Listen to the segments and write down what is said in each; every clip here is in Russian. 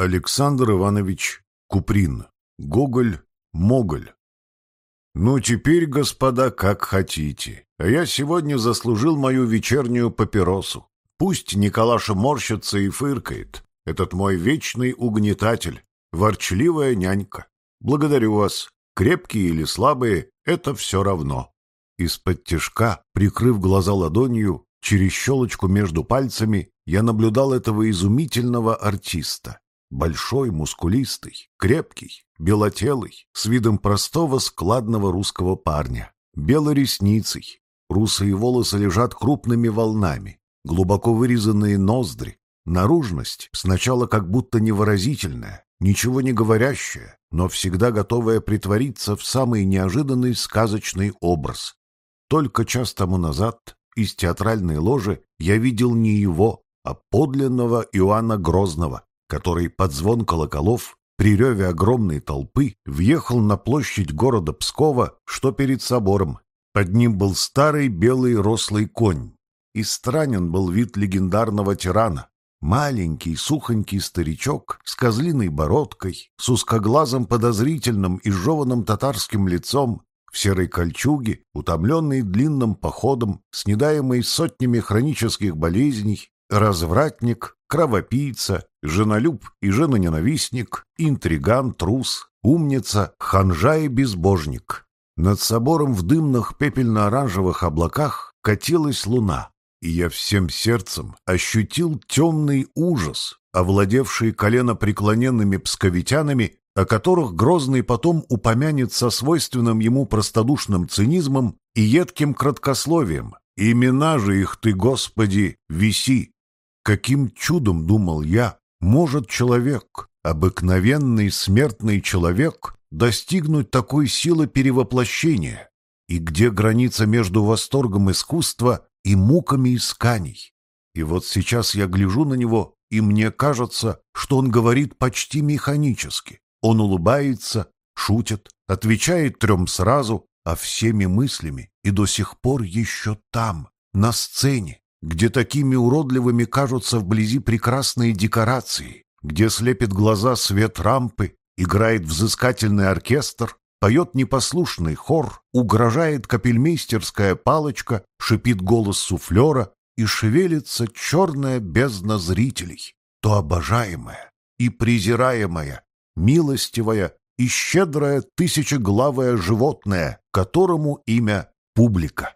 Александр Иванович Куприн. Гоголь, Моголь. Ну, теперь, господа, как хотите. А я сегодня заслужил мою вечернюю папиросу. Пусть Николаша морщится и фыркает. Этот мой вечный угнетатель, ворчливая нянька. Благодарю вас. Крепкие или слабые — это все равно. Из-под тяжка, прикрыв глаза ладонью, через щелочку между пальцами, я наблюдал этого изумительного артиста. Большой, мускулистый, крепкий, белотелый, с видом простого складного русского парня. Белоресницей. Русые волосы лежат крупными волнами. Глубоко вырезанные ноздри. Наружность сначала как будто невыразительная, ничего не говорящая, но всегда готовая притвориться в самый неожиданный сказочный образ. Только час тому назад из театральной ложи я видел не его, а подлинного Иоанна Грозного, который под звон колоколов при реве огромной толпы въехал на площадь города Пскова, что перед собором. Под ним был старый белый рослый конь. И странен был вид легендарного тирана. Маленький, сухонький старичок с козлиной бородкой, с узкоглазым подозрительным и жеванным татарским лицом, в серой кольчуге, утомленный длинным походом, снедаемый сотнями хронических болезней, развратник, кровопийца, женолюб и женоненавистник, интриган, трус, умница, ханжа и безбожник. Над собором в дымных пепельно-оранжевых облаках катилась луна, и я всем сердцем ощутил темный ужас, овладевший коленопреклоненными псковитянами, о которых Грозный потом упомянет со свойственным ему простодушным цинизмом и едким краткословием. «Имена же их ты, Господи, виси!» Каким чудом, думал я, может человек, обыкновенный смертный человек, достигнуть такой силы перевоплощения? И где граница между восторгом искусства и муками исканий? И вот сейчас я гляжу на него, и мне кажется, что он говорит почти механически. Он улыбается, шутит, отвечает трем сразу, а всеми мыслями и до сих пор еще там, на сцене, где такими уродливыми кажутся вблизи прекрасные декорации, где слепит глаза свет рампы, играет взыскательный оркестр, поет непослушный хор, угрожает капельмейстерская палочка, шипит голос суфлера и шевелится черная бездна зрителей, то обожаемая и презираемая, милостивая и щедрое тысячеглавое животное, которому имя публика.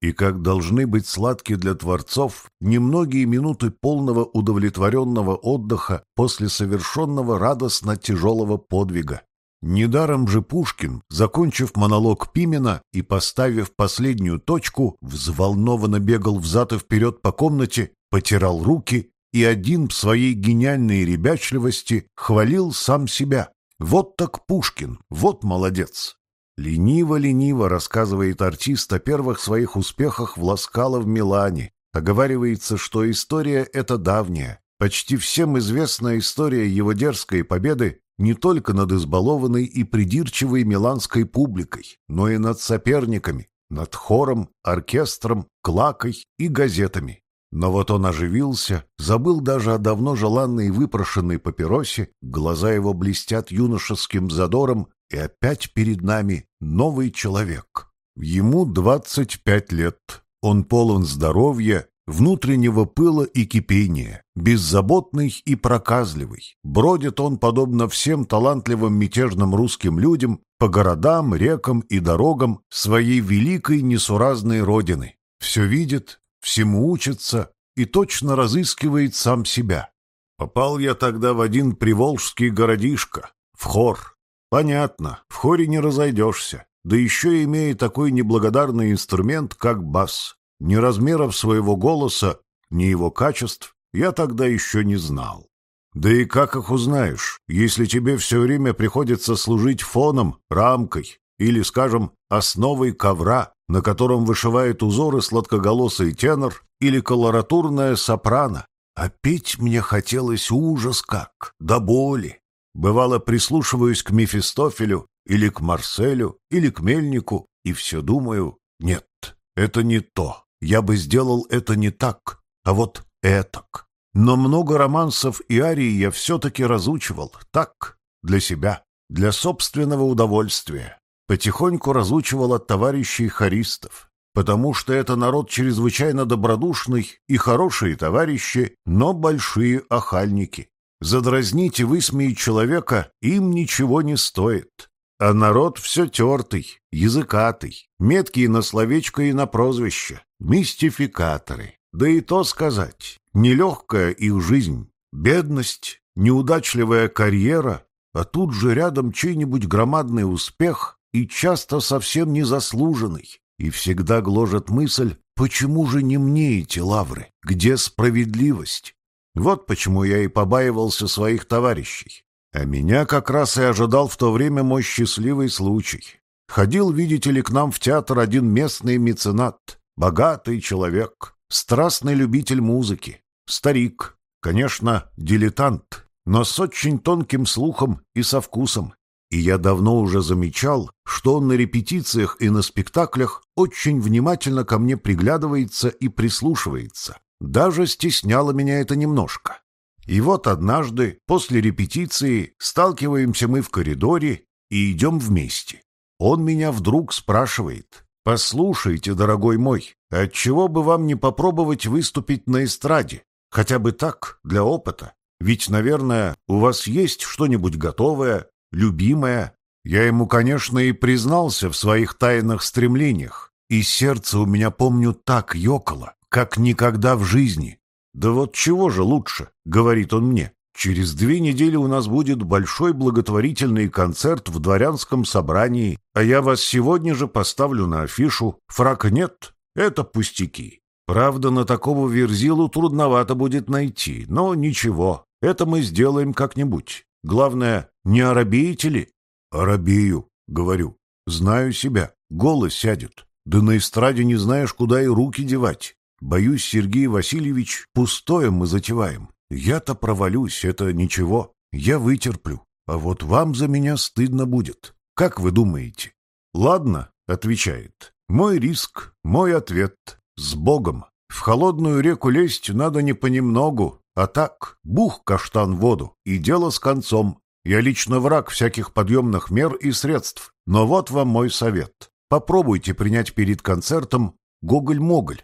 И как должны быть сладки для творцов немногие минуты полного удовлетворенного отдыха после совершенного радостно тяжелого подвига. Недаром же Пушкин, закончив монолог Пимена и поставив последнюю точку, взволнованно бегал взад и вперед по комнате, потирал руки и один в своей гениальной ребячливости хвалил сам себя. Вот так Пушкин, вот молодец. Лениво-лениво рассказывает артист о первых своих успехах в Ласкало в Милане. Оговаривается, что история эта давняя. Почти всем известная история его дерзкой победы не только над избалованной и придирчивой миланской публикой, но и над соперниками, над хором, оркестром, клакой и газетами. Но вот он оживился, забыл даже о давно желанной выпрошенной папиросе, глаза его блестят юношеским задором, и опять перед нами новый человек. Ему 25 лет. Он полон здоровья, внутреннего пыла и кипения, беззаботный и проказливый. Бродит он, подобно всем талантливым мятежным русским людям, по городам, рекам и дорогам своей великой несуразной родины. Все видит, всему учится и точно разыскивает сам себя. Попал я тогда в один приволжский городишко, в хор. Понятно, в хоре не разойдешься, да еще имея такой неблагодарный инструмент, как бас. Ни размеров своего голоса, ни его качеств я тогда еще не знал. Да и как их узнаешь, если тебе все время приходится служить фоном, рамкой или, скажем, основой ковра, на котором вышивает узоры сладкоголосый тенор или колоратурная сопрано. А петь мне хотелось ужас как, до боли. Бывало, прислушиваюсь к Мефистофелю или к Марселю или к Мельнику и все думаю, нет, это не то. Я бы сделал это не так, а вот этак. но много романсов и арий я все-таки разучивал, так, для себя, для собственного удовольствия. Потихоньку разучивал от товарищей хористов, потому что это народ чрезвычайно добродушный и хорошие товарищи, но большие охальники. Задразнить и высмеять человека им ничего не стоит. А народ все тертый, языкатый, меткий на словечко и на прозвище, мистификаторы. Да и то сказать, нелегкая их жизнь, бедность, неудачливая карьера, а тут же рядом чей-нибудь громадный успех и часто совсем незаслуженный. И всегда гложет мысль, почему же не мне эти лавры, где справедливость? Вот почему я и побаивался своих товарищей. А меня как раз и ожидал в то время мой счастливый случай. Ходил, видите ли, к нам в театр один местный меценат, богатый человек, страстный любитель музыки, старик, конечно, дилетант, но с очень тонким слухом и со вкусом. И я давно уже замечал, что он на репетициях и на спектаклях очень внимательно ко мне приглядывается и прислушивается. Даже стесняло меня это немножко. И вот однажды, после репетиции, сталкиваемся мы в коридоре и идем вместе. Он меня вдруг спрашивает, «Послушайте, дорогой мой, отчего бы вам не попробовать выступить на эстраде? Хотя бы так, для опыта. Ведь, наверное, у вас есть что-нибудь готовое, любимое?» Я ему, конечно, и признался в своих тайных стремлениях, и сердце у меня, помню, так ёкало, как никогда в жизни. «Да вот чего же лучше?» — говорит он мне. «Через две недели у нас будет большой благотворительный концерт в дворянском собрании, а я вас сегодня же поставлю на афишу. Фрака нет? Это пустяки. Правда, на такого верзилу трудновато будет найти, но ничего, это мы сделаем как-нибудь. Главное, не оробеете ли?» «Оробею», — говорю. «Знаю себя, голос сядет. Да на эстраде не знаешь, куда и руки девать. Боюсь, Сергей Васильевич, пустое мы затеваем. Я-то провалюсь, это ничего. Я вытерплю. А вот вам за меня стыдно будет. Как вы думаете? Ладно, отвечает. Мой риск, мой ответ. С Богом. В холодную реку лезть надо не понемногу, а так, бух каштан в воду, и дело с концом. Я лично враг всяких подъемных мер и средств. Но вот вам мой совет. Попробуйте принять перед концертом «Гоголь-моголь».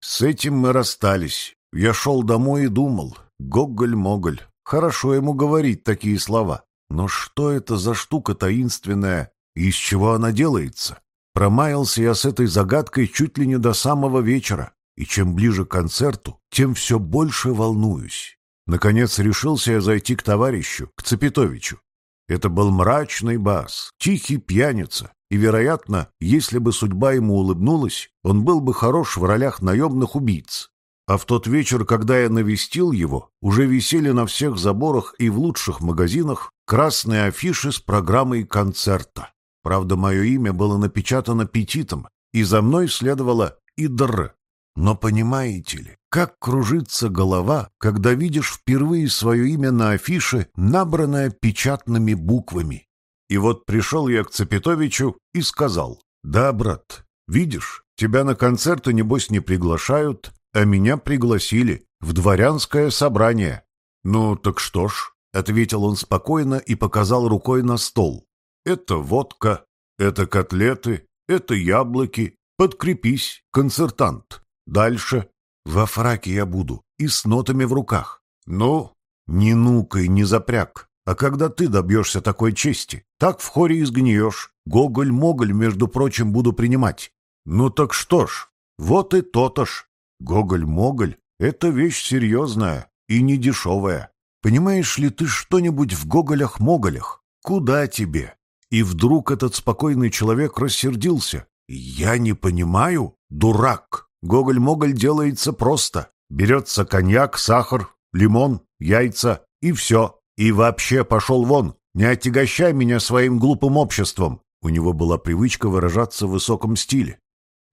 С этим мы расстались. Я шел домой и думал, Гоголь-моголь, хорошо ему говорить такие слова. Но что это за штука таинственная и из чего она делается? Промаялся я с этой загадкой чуть ли не до самого вечера, и чем ближе к концерту, тем все больше волнуюсь. Наконец решился я зайти к товарищу, к Цепетовичу. Это был мрачный бас, тихий пьяница, и, вероятно, если бы судьба ему улыбнулась, он был бы хорош в ролях наемных убийц. А в тот вечер, когда я навестил его, уже висели на всех заборах и в лучших магазинах красные афиши с программой концерта. Правда, мое имя было напечатано петитом, и за мной следовало «Идр». Но понимаете ли, как кружится голова, когда видишь впервые свое имя на афише, набранное печатными буквами? И вот пришел я к Цепетовичу и сказал, «Да, брат, видишь, тебя на концерты, небось, не приглашают, а меня пригласили в дворянское собрание». «Ну, так что ж», — ответил он спокойно и показал рукой на стол. «Это водка, это котлеты, это яблоки. Подкрепись, концертант. Дальше. Во фраке я буду и с нотами в руках. Ну, не нукай, не запряг. А когда ты добьешься такой чести, так в хоре изгниешь. Гоголь-моголь, между прочим, буду принимать. Ну так что ж, вот и то-то ж. Гоголь-моголь — это вещь серьезная и не дешевая. Понимаешь ли ты что-нибудь в гоголях-моголях? Куда тебе? И вдруг этот спокойный человек рассердился. Я не понимаю, дурак. Гоголь-моголь делается просто. Берется коньяк, сахар, лимон, яйца и все. И вообще пошел вон, не отягощай меня своим глупым обществом. У него была привычка выражаться в высоком стиле.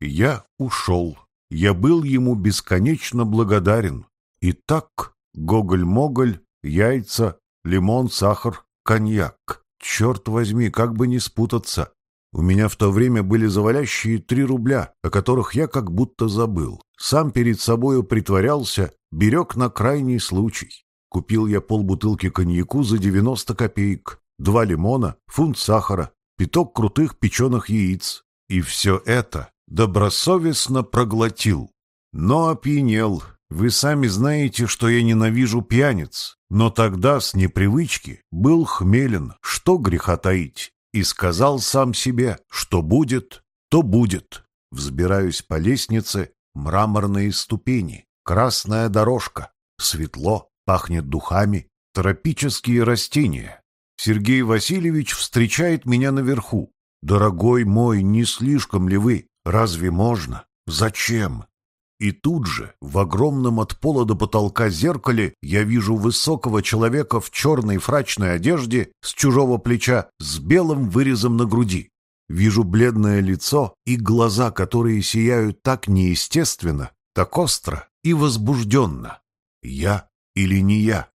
Я ушел. Я был ему бесконечно благодарен. И так гоголь-моголь, яйца, лимон, сахар, коньяк. Черт возьми, как бы не спутаться. У меня в то время были завалящие три рубля, о которых я как будто забыл. сам перед собою притворялся, берег на крайний случай. Купил я полбутылки коньяку за 90 копеек, два лимона, фунт сахара, пяток крутых печеных яиц. И все это добросовестно проглотил. Но опьянел. Вы сами знаете, что я ненавижу пьяниц. Но тогда с непривычки был хмелен, что греха таить. И сказал сам себе, что будет, то будет. Взбираюсь по лестнице, мраморные ступени, красная дорожка, светло, пахнет духами, тропические растения. Сергей Васильевич встречает меня наверху. «Дорогой мой, не слишком ли вы? Разве можно? Зачем?» И тут же, в огромном от пола до потолка зеркале, я вижу высокого человека в черной фрачной одежде с чужого плеча с белым вырезом на груди. Вижу бледное лицо и глаза, которые сияют так неестественно, так остро и возбужденно. Я или не я?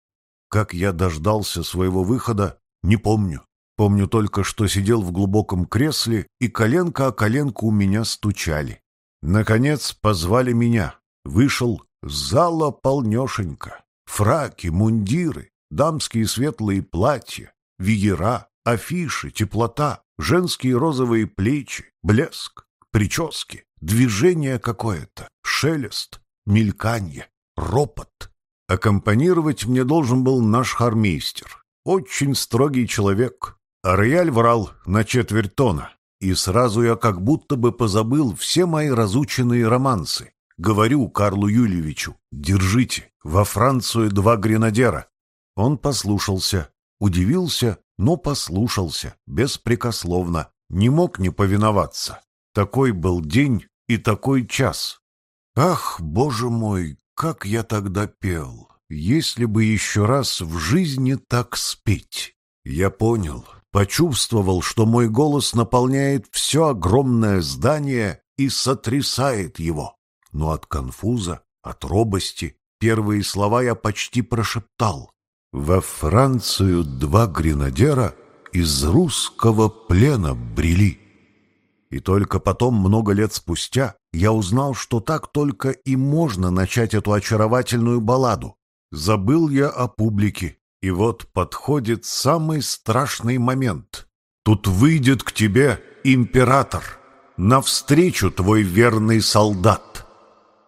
Как я дождался своего выхода, не помню. Помню только, что сидел в глубоком кресле, и коленка о коленку у меня стучали. Наконец позвали меня. Вышел зала полнешенько. Фраки, мундиры, дамские светлые платья, веера, афиши, теплота, женские розовые плечи, блеск, прически, движение какое-то, шелест, мельканье, ропот. Аккомпанировать мне должен был наш хармейстер. Очень строгий человек. А рояль врал на четверть тона. И сразу я как будто бы позабыл все мои разученные романсы. Говорю Карлу Юльевичу, держите, во Францию два гренадера. Он послушался, удивился но послушался, беспрекословно, не мог не повиноваться. Такой был день и такой час. Ах, боже мой, как я тогда пел! Если бы еще раз в жизни так спеть! Я понял, почувствовал, что мой голос наполняет все огромное здание и сотрясает его. Но от конфуза, от робости первые слова я почти прошептал. Во Францию два гренадера из русского плена брели. И только потом, много лет спустя, я узнал, что так только и можно начать эту очаровательную балладу. Забыл я о публике, и вот подходит самый страшный момент. Тут выйдет к тебе император, навстречу твой верный солдат.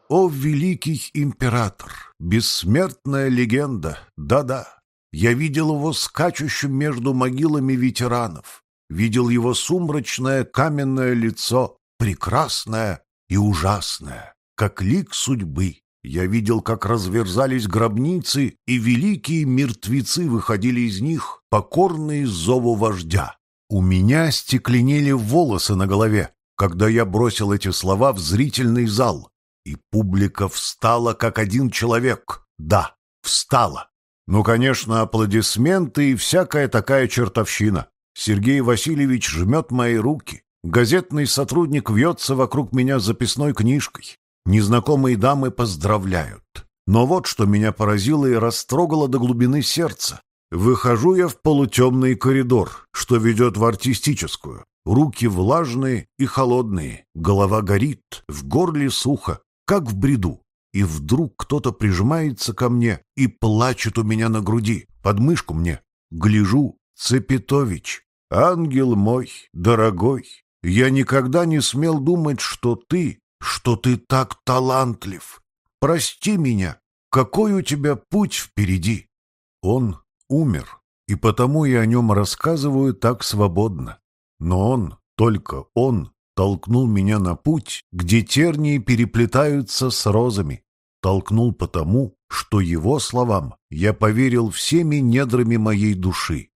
О, великий император, бессмертная легенда, да-да. Я видел его скачущим между могилами ветеранов, видел его сумрачное каменное лицо, прекрасное и ужасное, как лик судьбы. Я видел, как разверзались гробницы, и великие мертвецы выходили из них, покорные зову вождя. У меня стекленели волосы на голове, когда я бросил эти слова в зрительный зал. И публика встала, как один человек. Да, встала. Ну, конечно, аплодисменты и всякая такая чертовщина. Сергей Васильевич жмет мои руки. Газетный сотрудник вьется вокруг меня записной книжкой. Незнакомые дамы поздравляют. Но вот что меня поразило и растрогало до глубины сердца. Выхожу я в полутемный коридор, что ведет в артистическую. Руки влажные и холодные, голова горит, в горле сухо, как в бреду. И вдруг кто-то прижимается ко мне и плачет у меня на груди, под мышку мне. Гляжу, Цепетович, ангел мой, дорогой, я никогда не смел думать, что ты, что ты так талантлив. Прости меня, какой у тебя путь впереди? Он умер, и потому я о нем рассказываю так свободно. Но он, только он, толкнул меня на путь, где тернии переплетаются с розами. Толкнул потому, что его словам я поверил всеми недрами моей души.